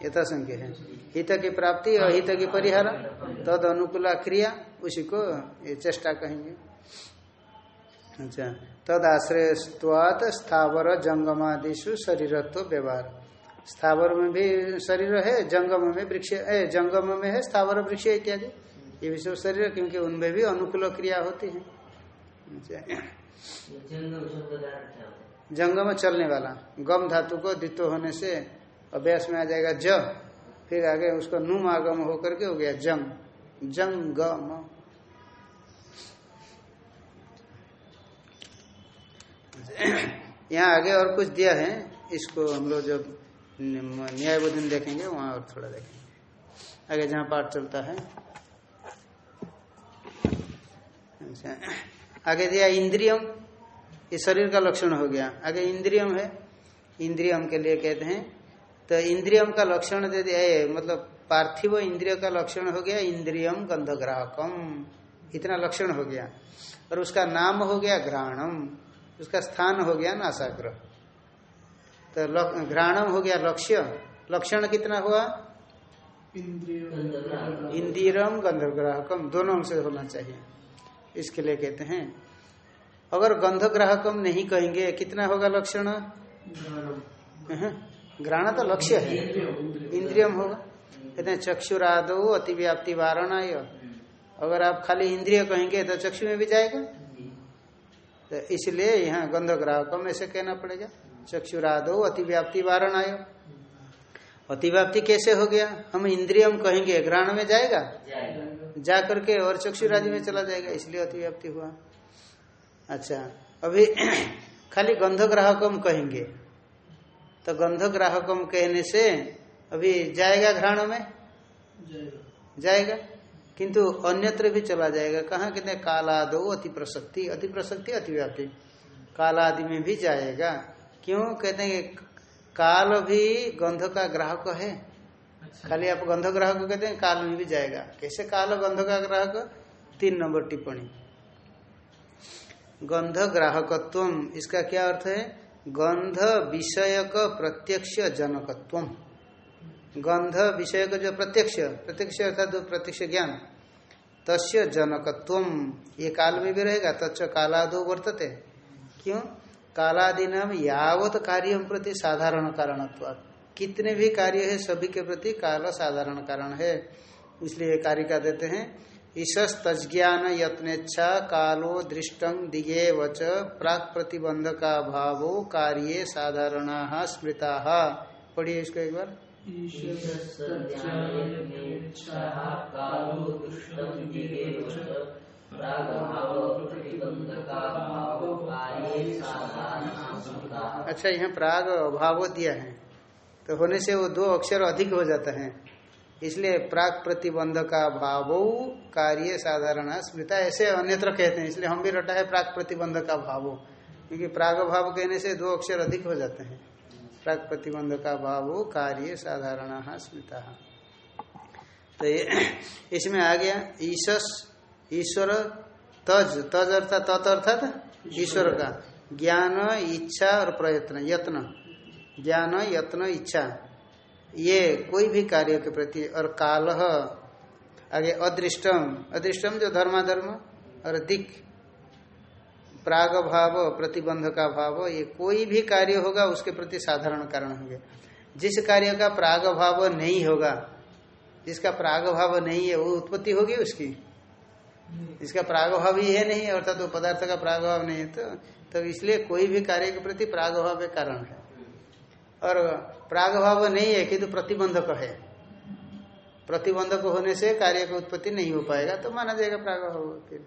संख्या है। हित की प्राप्ति और हित की परिहार तद अनुकूला क्रिया उसी को ये चेष्टा कहेंगे। अच्छा तद आश्रयत्वात स्थावर जंगमादिशु शरीरत्व व्यवहार। स्थावर में भी शरीर है जंगम में वृक्ष जंगम में है स्थावर वृक्ष इत्यादि। ये भी सब शरीर क्योंकि उनमें भी अनुकूल क्रिया होती है। अच्छा जंगम चलने वाला गम धातु को द्वित्व होने से अभ्यास में आ जाएगा ज। फिर आगे उसको नुम आगम होकर के हो गया जंग। जंगम यहाँ आगे और कुछ दिया है। इसको हम लोग जब न्याय बोधन देखेंगे, वहाँ और थोड़ा देखेंगे। आगे जहाँ पाठ चलता है। अच्छा। आगे दिया इंद्रियम। ये शरीर का लक्षण हो गया। आगे इंद्रियम है। इंद्रियम के लिए कहते हैं तो इंद्रियम का लक्षण दे दिया है मतलब पार्थिव इंद्रिय का लक्षण हो गया इंद्रियम गंधग्राहकम। इतना लक्षण हो गया। और उसका नाम हो गया घ्राणम। उसका स्थान हो गया नासाग्र तो घ्राणम हो गया लक्ष्य। लक्षण कितना हुआ? इंद्रिय इंदिरम गंधग्राहकम। दोनों अंश होना चाहिए। इसके लिए कहते हैं अगर गंधग्राहकम नहीं कहेंगे कितना होगा लक्षण? घ्राण तो लक्ष्य है। इंद्रियम होगा। कहते हैं, चक्षुरादो अतिव्याप्ति वारणा अगर आप खाली इंद्रिय कहेंगे तो चक्षु में भी जाएगा। तो इसलिए यहाँ गंध ग्राहकम ऐसे कहना पड़ेगा। चक्षुरादो अतिव्याप्ति वारणा अतिव्याप्ति कैसे हो गया? हम इंद्रियम कहेंगे, ग्रहण में जाएगा? जा करके और चक्षु राज्य में चला जाएगा, इसलिए अतिव्याप्ति हुआ। अच्छा अभी *clears throat* खाली गंध ग्राहकम कहेंगे। तो गंध ग्राहकम कहने से अभी जाएगा घ्राण में? जाएगा। किंतु अन्यत्र भी चला जाएगा। कहाँ? कहते हैं कालादो अति प्रसक्ति अति प्रसक्ति अतिव्याप्ति। कालादि में भी जाएगा। क्यों? कहते हैं काल भी गंध का ग्राहक है। अच्छा। खाली आप गंध ग्राहक कहते हैं काल में भी जाएगा। कैसे काल गंध का ग्राहक? तीन नंबर टिप्पणी। गंध ग्राहकत्व इसका क्या अर्थ है? गंध विषयक प्रत्यक्ष जनकत्व गंध विषय का जो प्रत्यक्ष प्रत्यक्ष अर्थात प्रत्यक्ष ज्ञान। तस्य जनकत्व ये काल में भी रहेगा, तच्च कालादो वर्तते। क्यों? कालादि नाम यावत कार्य प्रति साधारण कारणत्व। कितने भी कार्य है, सभी के प्रति काल साधारण कारण है। इसलिए कार्य का देते हैं ईशस तज्ञान यत्नेच्छा कालो दृष्टं दिगे वच प्राक प्रतिबंध का भावो कार्ये साधारण स्मृता। पढ़िए इसको एक बार। अच्छा यहाँ प्राग अभाव दिया है। तो होने से वो दो अक्षर अधिक हो जाता है। इसलिए प्राग प्रतिबंध का भावो कार्य साधारण स्मृता, ऐसे अन्यत्र कहते हैं, इसलिए हम भी रटा है प्राग प्रतिबंध का भावो। क्योंकि प्राग भाव कहने से दो अक्षर अधिक हो जाते हैं। प्राग प्रतिबंध का भाव कार्य साधारण स्मृता। तो *clears throat* इसमें आ गया, ईशस, ईश्वर, तज तज अर्थात तत् अर्थात ईश्वर का। ज्ञान, इच्छा और प्रयत्न, यत्न। ज्ञान, यत्न, इच्छा। ये कोई भी कार्य के प्रति और काल आगे अदृष्टम। अदृष्टम जो धर्माधर्म और दिक प्राग भाव प्रतिबंध का भाव ये कोई भी कार्य होगा उसके प्रति साधारण कारण होंगे। जिस कार्य का प्राग भाव नहीं होगा, जिसका प्राग भाव नहीं है, वो उत्पत्ति होगी उसकी। इसका प्रागभाव ही है नहीं, अर्थात तो पदार्थ का प्रागभाव नहीं है तो तो इसलिए कोई भी कार्य के प्रति प्रागभाव कारण है। और प्रागभाव नहीं है, किंतु तो प्रतिबंधक है। प्रतिबंधक होने से कार्य की उत्पत्ति नहीं हो पाएगा तो माना जाएगा प्रागभाव फिर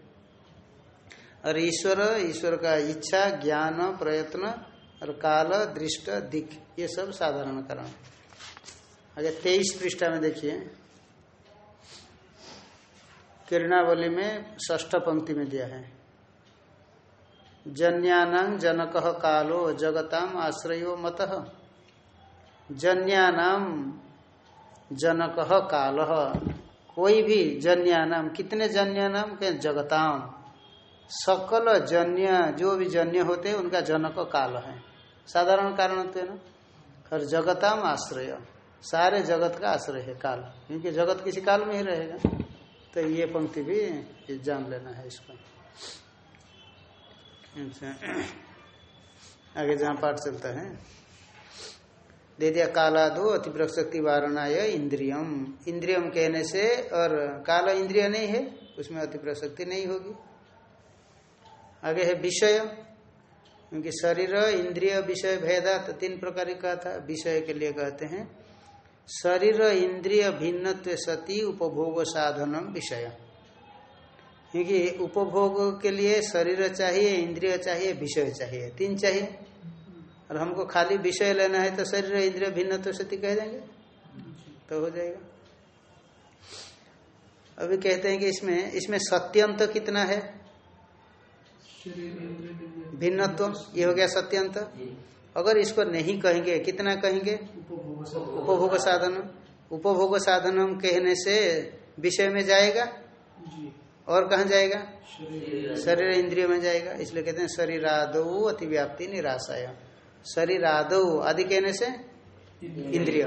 और ईश्वर ईश्वर का इच्छा, ज्ञान, प्रयत्न और काल, दृष्ट, दिख, ये सब साधारण कारण। आगे तेईस पृष्ठा में देखिए। किरणावली में ष्ठ पंक्ति में दिया है। जन्यानां जनक कालो जगताम आश्रयो मत। जन्यानाम जनक काल। कोई भी जन्यानाम, कितने जन्यानाम? के जगताम। सकल जन्य, जो भी जन्य होते हैं, उनका जनक काल है। साधारण कारण होते हैं ना? और जगताम आश्रय। सारे जगत का आश्रय है काल। क्योंकि जगत किसी काल में ही रहेगा। तो ये पंक्ति भी जान लेना है इसको। अच्छा। आगे जहाँ पाठ चलता है। दे दिया काला दो प्रशक्ति वारणा इंद्रियम। इंद्रियम कहने से और काला इंद्रिय नहीं है, उसमें अति प्रशक्ति नहीं होगी। आगे है विषय। क्योंकि शरीर, इंद्रिय, विषय, भेदा तो तीन प्रकार का था, विषय के लिए कहते हैं। शरीर, इंद्रिय भिन्न सती, उपभोग, साधनम, विषय। क्योंकि उपभोग के लिए शरीर चाहिए, इंद्रिय चाहिए, विषय चाहिए, तीन चाहिए। और हमको खाली विषय लेना है तो शरीर इंद्रिय भिन्न तो सती कह देंगे तो हो जाएगा। अभी कहते हैं कि इसमें इसमें सत्यंत तो कितना है? भिन्नत्व ये हो गया सत्यंत। अगर इसको नहीं कहेंगे कितना कहेंगे? उपभोग साधन। उपभोग साधन कहने से विषय में जाएगा? और कहा जाएगा? शरीर। शरीर इंद्रिय में जाएगा। इसलिए कहते हैं शरीर आदो अतिव्याप्ति निराशाय शरीर आदो आदि कहने से इंद्रिय।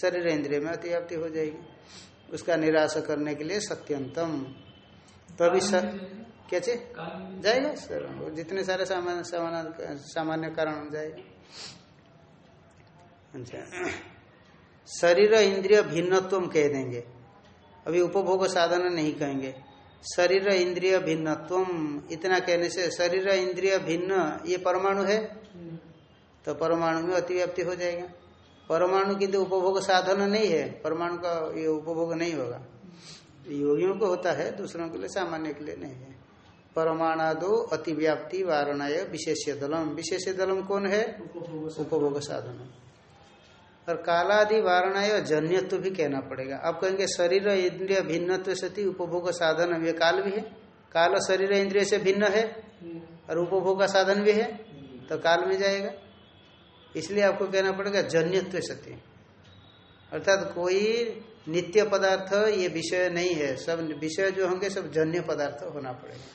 शरीर इंद्रिय में अतिव्याप्ति हो जाएगी। उसका निराश करने के लिए सत्यंतम। तो अभी क्या चीज़? जाएगा। सर। जितने सारे सामान्य सामान्य सामान्य कारण जाएगा। अच्छा। शरीर इंद्रिय भिन्नत्व कह देंगे। अभी उपभोग साधन नहीं कहेंगे। शरीर इंद्रिय भिन्नत्व इतना कहने से शरीर इंद्रिय भिन्न ये परमाणु है? तो परमाणु में अतिव्याप्ति हो जाएगा। परमाणु किंतु उपभोग साधन नहीं है। परमाणु का ये उपभोग नहीं होगा। योगियों को होता है, दूसरों के लिए सामान्य के लिए नहीं है। परमाणादो अतिव्याप्ति वारणाय विशेष दलम विशेष दलम कौन है? उपभोग साधन। और कालादि वारणाय जन्यत्व भी कहना पड़ेगा। आप कहेंगे शरीर इंद्रिय भिन्नत्व सती उपभोग साधन ये काल भी है। काल शरीर इंद्रिय से भिन्न है। और उपभोग का साधन भी है। तो काल में जाएगा। इसलिए आपको कहना पड़ेगा जन्यत्व सती अर्थात कोई नित्य पदार्थ, ये विषय नहीं है। सब विषय जो होंगे, सब जन्य पदार्थ होना पड़ेगा।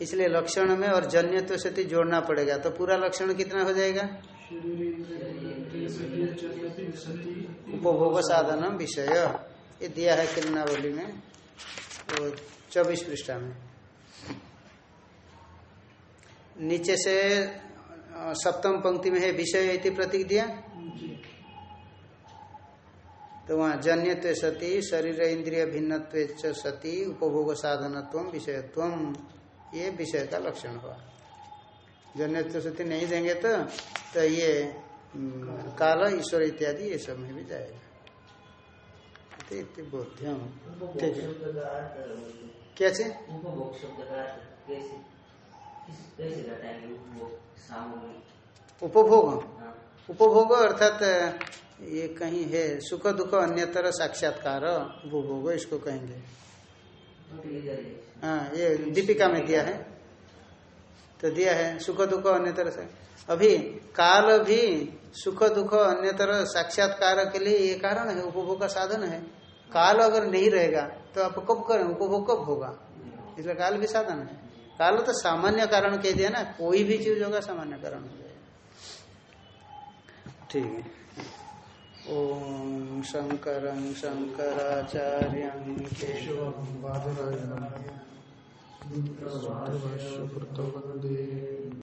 इसलिए लक्षण में और जन्यत्व सती जोड़ना पड़ेगा। तो पूरा लक्षण कितना हो जाएगा? उपभोग साधन विषय। ये दिया है किरणावली में, वो चौबीस पृष्ठा में। नीचे से सप्तम पंक्ति में है विषय इति प्रतीक दिया तो वहाँ जन्यत्व सती शरीर इंद्रिय भिन्नत्व च सती उपभोग साधनत्व विषयत्व ये विषय का लक्षण हुआ। जन्यत्व सती नहीं देंगे तो तो ये काल ईश्वर इत्यादि ये सब में भी जाएगा। बोध्यम। ठीक है। अर्थ क्या चीज़? उपभोग। हाँ। उपभोग अर्थात ये कहीं है सुख दुख अन्यतर साक्षात्कार उपभोग इसको कहेंगे। हाँ ये दीपिका में दिया है। तो दिया है सुख दुख अन्यतर से। अभी काल भी सुख दुख अन्यतर साक्षात्कार के लिए ये कारण है उपभोग का साधन है। काल अगर नहीं रहेगा तो आप कब करें? उपभोग कब होगा? इसलिए काल भी साधन है। काल तो सामान्य कारण कह दिया ना, कोई भी चीज़ होगा, सामान्य कारण हो जाएगा। ठीक है। ओम शंकर शंकराचार्य केशव